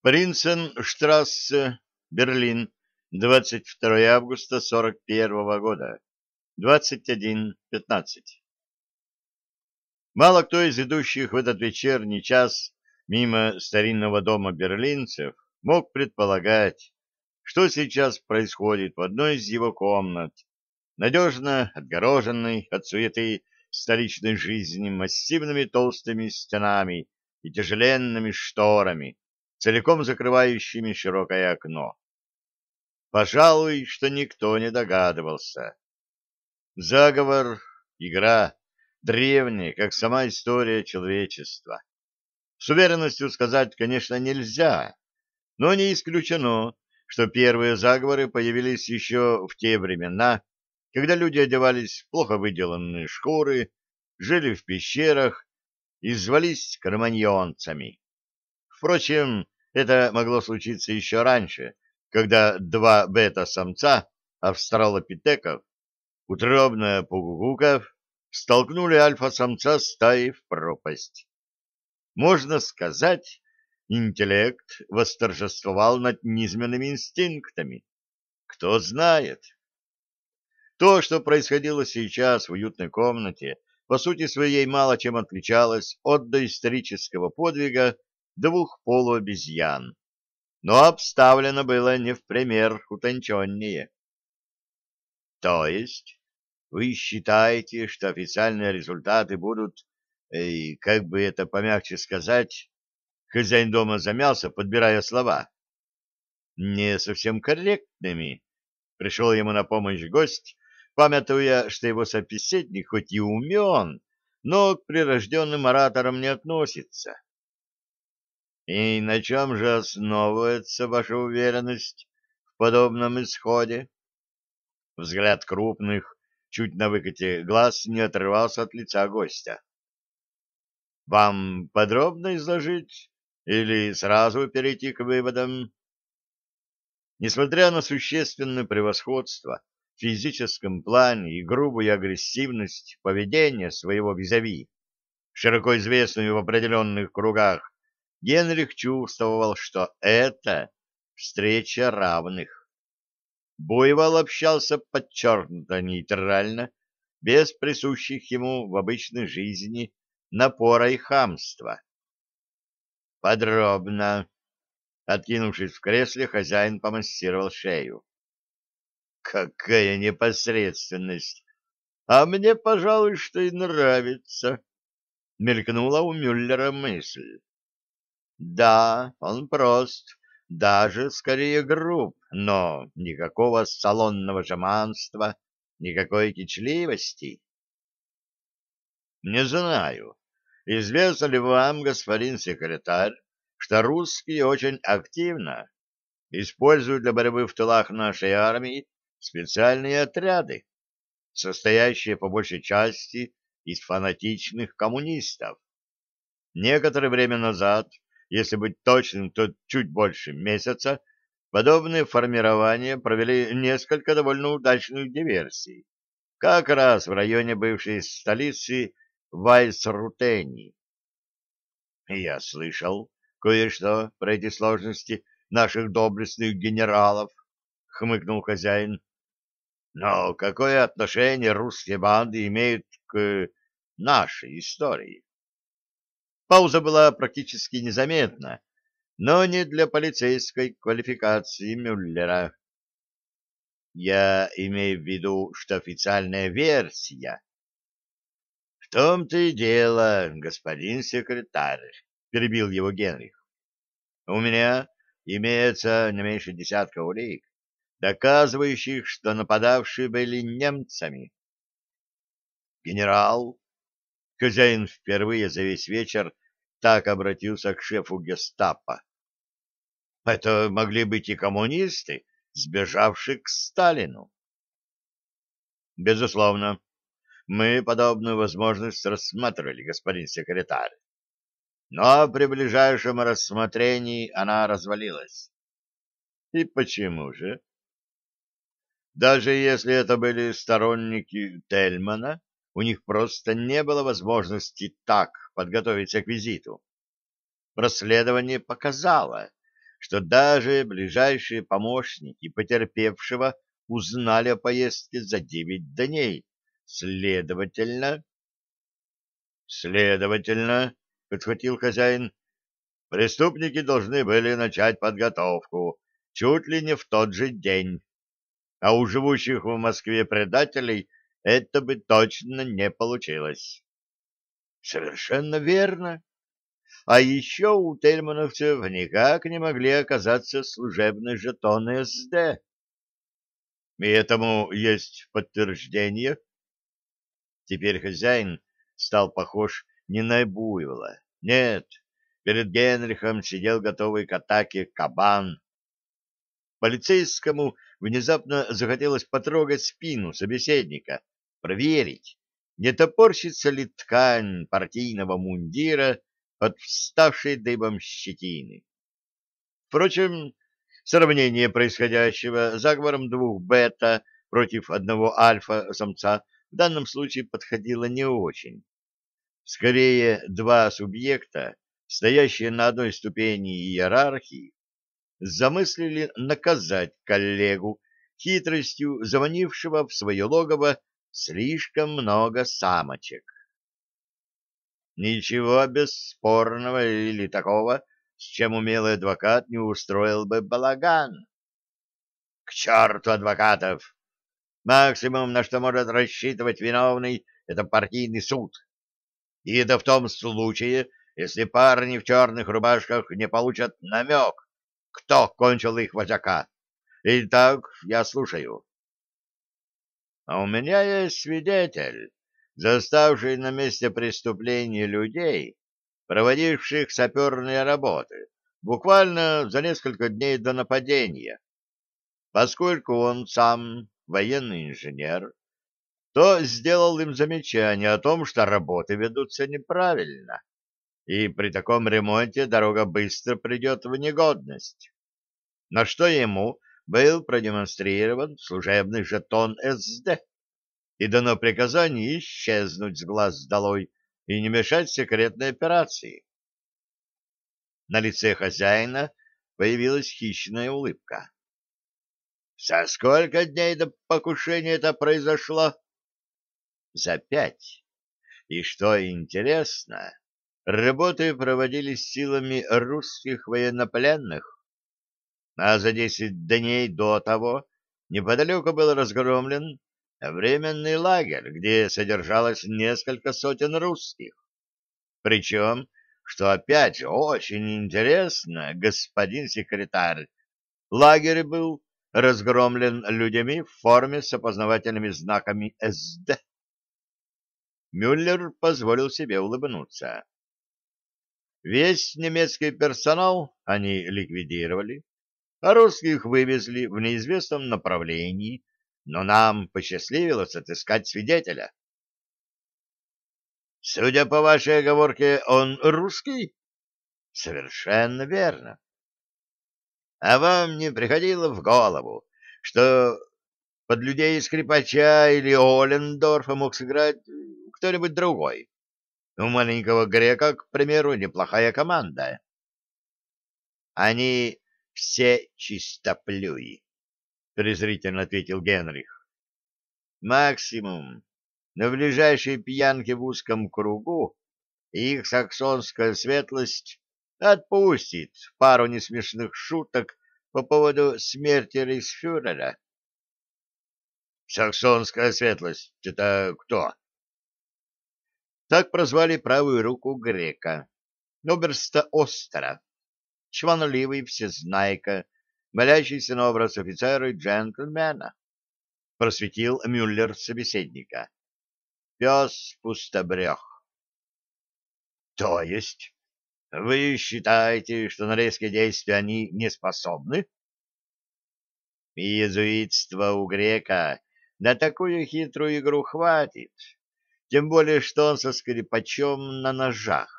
Принценштрассе, Берлин, 22 августа 41 года, 21.15. Мало кто из идущих в этот вечерний час мимо старинного дома берлинцев мог предполагать, что сейчас происходит в одной из его комнат, надежно отгороженной от суеты столичной жизни массивными толстыми стенами и тяжеленными шторами, целиком закрывающими широкое окно. Пожалуй, что никто не догадывался. Заговор, игра, древняя, как сама история человечества. С уверенностью сказать, конечно, нельзя, но не исключено, что первые заговоры появились еще в те времена, когда люди одевались в плохо выделанные шкуры, жили в пещерах и звались кроманьонцами. Впрочем, это могло случиться еще раньше, когда два бета-самца австралопитеков, утробно пугуков, столкнули альфа-самца стаи в пропасть. Можно сказать, интеллект восторжествовал над низменными инстинктами. Кто знает. То, что происходило сейчас в уютной комнате, по сути своей мало чем отличалось от доисторического подвига двух полуобезьян, но обставлено было не в пример утонченнее. То есть вы считаете, что официальные результаты будут, э, как бы это помягче сказать, хозяин дома замялся, подбирая слова, не совсем корректными. Пришел ему на помощь гость, памятуя, что его собеседник хоть и умен, но к прирожденным ораторам не относится. И на чем же основывается ваша уверенность в подобном исходе? Взгляд крупных, чуть на выкате глаз, не отрывался от лица гостя. Вам подробно изложить или сразу перейти к выводам? Несмотря на существенное превосходство в физическом плане и грубую агрессивность поведения своего визави, широко известную в определенных кругах, Генрих чувствовал, что это встреча равных. Буйвол общался подчеркнуто нейтрально, без присущих ему в обычной жизни напора и хамства. Подробно. Откинувшись в кресле, хозяин помассировал шею. Какая непосредственность! А мне, пожалуй, что и нравится. Мелькнула у Мюллера мысль. Да, он прост, даже скорее груб, но никакого салонного жеманства, никакой кичливости. Не знаю, известно ли вам, господин секретарь, что русские очень активно используют для борьбы в тылах нашей армии специальные отряды, состоящие по большей части из фанатичных коммунистов. Некоторое время назад если быть точным, то чуть больше месяца, подобные формирования провели несколько довольно удачных диверсий, как раз в районе бывшей столицы Вайсрутени. Я слышал кое-что про эти сложности наших доблестных генералов, хмыкнул хозяин. Но какое отношение русские банды имеют к нашей истории? Пауза была практически незаметна, но не для полицейской квалификации Мюллера. Я имею в виду, что официальная версия. В том-то и дело, господин секретарь, перебил его Генрих. У меня имеется не меньше десятка улик, доказывающих, что нападавшие были немцами. Генерал Хозяин впервые за весь вечер так обратился к шефу гестапо. Это могли быть и коммунисты, сбежавшие к Сталину. Безусловно, мы подобную возможность рассматривали, господин секретарь. Но при ближайшем рассмотрении она развалилась. И почему же? Даже если это были сторонники Тельмана, у них просто не было возможности так подготовиться к визиту. Расследование показало, что даже ближайшие помощники потерпевшего узнали о поездке за девять дней. Следовательно... Следовательно, — подхватил хозяин, — преступники должны были начать подготовку чуть ли не в тот же день. А у живущих в Москве предателей это бы точно не получилось. Совершенно верно. А еще у тельмановцев никак не могли оказаться служебные жетоны СД. И этому есть подтверждение. Теперь хозяин стал похож не на буйвола. Нет, перед Генрихом сидел готовый к атаке кабан. Полицейскому внезапно захотелось потрогать спину собеседника, проверить, не топорщится ли ткань партийного мундира от вставшей дыбом щетины. Впрочем, сравнение происходящего заговором двух бета против одного альфа-самца в данном случае подходило не очень. Скорее, два субъекта, стоящие на одной ступени иерархии, замыслили наказать коллегу хитростью заманившего в свое логово слишком много самочек. Ничего бесспорного или такого, с чем умелый адвокат не устроил бы балаган. К черту адвокатов! Максимум, на что может рассчитывать виновный, это партийный суд. И это в том случае, если парни в черных рубашках не получат намек, кто кончил их вожака. Итак, я слушаю. А у меня есть свидетель, заставший на месте преступления людей, проводивших саперные работы, буквально за несколько дней до нападения. Поскольку он сам военный инженер, то сделал им замечание о том, что работы ведутся неправильно, и при таком ремонте дорога быстро придет в негодность. На что ему был продемонстрирован служебный жетон СД и дано приказание исчезнуть с глаз долой и не мешать секретной операции. На лице хозяина появилась хищная улыбка. «За сколько дней до покушения это произошло?» «За пять. И что интересно, работы проводились силами русских военнопленных, а за десять дней до того неподалеку был разгромлен временный лагерь, где содержалось несколько сотен русских. Причем, что опять же очень интересно, господин секретарь, лагерь был разгромлен людьми в форме с опознавательными знаками СД. Мюллер позволил себе улыбнуться. Весь немецкий персонал они ликвидировали, а русских вывезли в неизвестном направлении, но нам посчастливилось отыскать свидетеля. Судя по вашей оговорке, он русский? Совершенно верно. А вам не приходило в голову, что под людей скрипача или Олендорфа мог сыграть кто-нибудь другой? У маленького грека, к примеру, неплохая команда. Они все чистоплюи, — презрительно ответил Генрих. Максимум на ближайшей пьянке в узком кругу их саксонская светлость отпустит пару несмешных шуток по поводу смерти рейхсфюрера. Саксонская светлость — это кто? Так прозвали правую руку грека, оберста Остера чванливый всезнайка, молящийся на образ офицера и джентльмена. Просветил Мюллер собеседника. Пес пустобрех. То есть вы считаете, что на резкие действия они не способны? Иезуитство у грека на такую хитрую игру хватит, тем более что он со скрипачом на ножах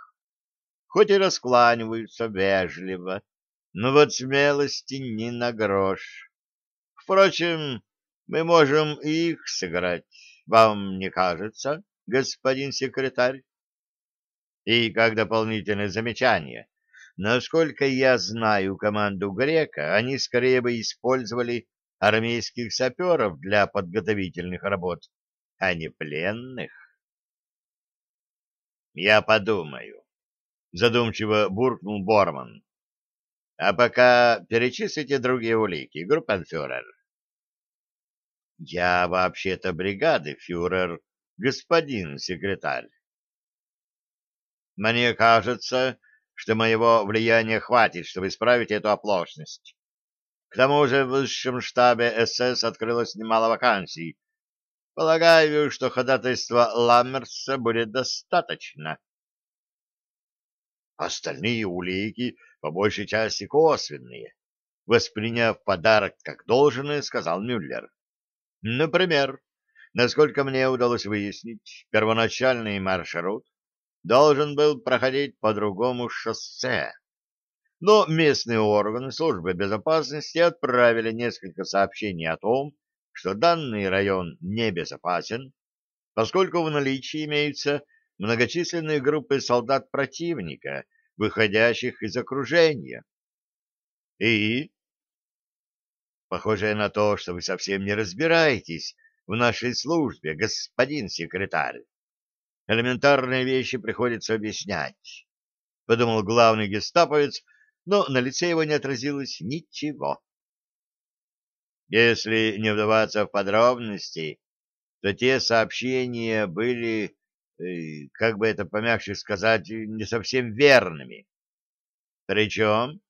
хоть и раскланиваются вежливо, но вот смелости ни на грош. Впрочем, мы можем и их сыграть, вам не кажется, господин секретарь? И как дополнительное замечание, Насколько я знаю команду Грека, они скорее бы использовали армейских саперов для подготовительных работ, а не пленных. Я подумаю, задумчиво буркнул Борман. А пока перечислите другие улики, группенфюрер. Я вообще-то бригады фюрер, господин секретарь. Мне кажется, что моего влияния хватит, чтобы исправить эту оплошность. К тому же в высшем штабе СС открылось немало вакансий. Полагаю, что ходатайства Ламмерса будет достаточно. Остальные улики по большей части косвенные. Восприняв подарок как должное, сказал Мюллер. Например, насколько мне удалось выяснить, первоначальный маршрут должен был проходить по другому шоссе. Но местные органы службы безопасности отправили несколько сообщений о том, что данный район небезопасен, поскольку в наличии имеются многочисленные группы солдат противника, выходящих из окружения. И? Похоже на то, что вы совсем не разбираетесь в нашей службе, господин секретарь. Элементарные вещи приходится объяснять, — подумал главный гестаповец, но на лице его не отразилось ничего. Если не вдаваться в подробности, то те сообщения были, как бы это помягче сказать, не совсем верными. Причем,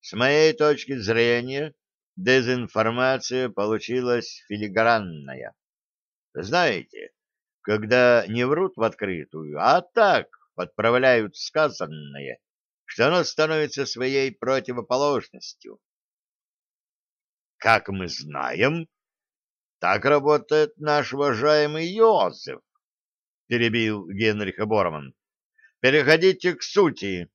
с моей точки зрения, дезинформация получилась филигранная. Знаете, когда не врут в открытую, а так подправляют сказанное, что оно становится своей противоположностью. Как мы знаем, так работает наш уважаемый Йозеф, перебил Генриха Борман. Переходите к сути.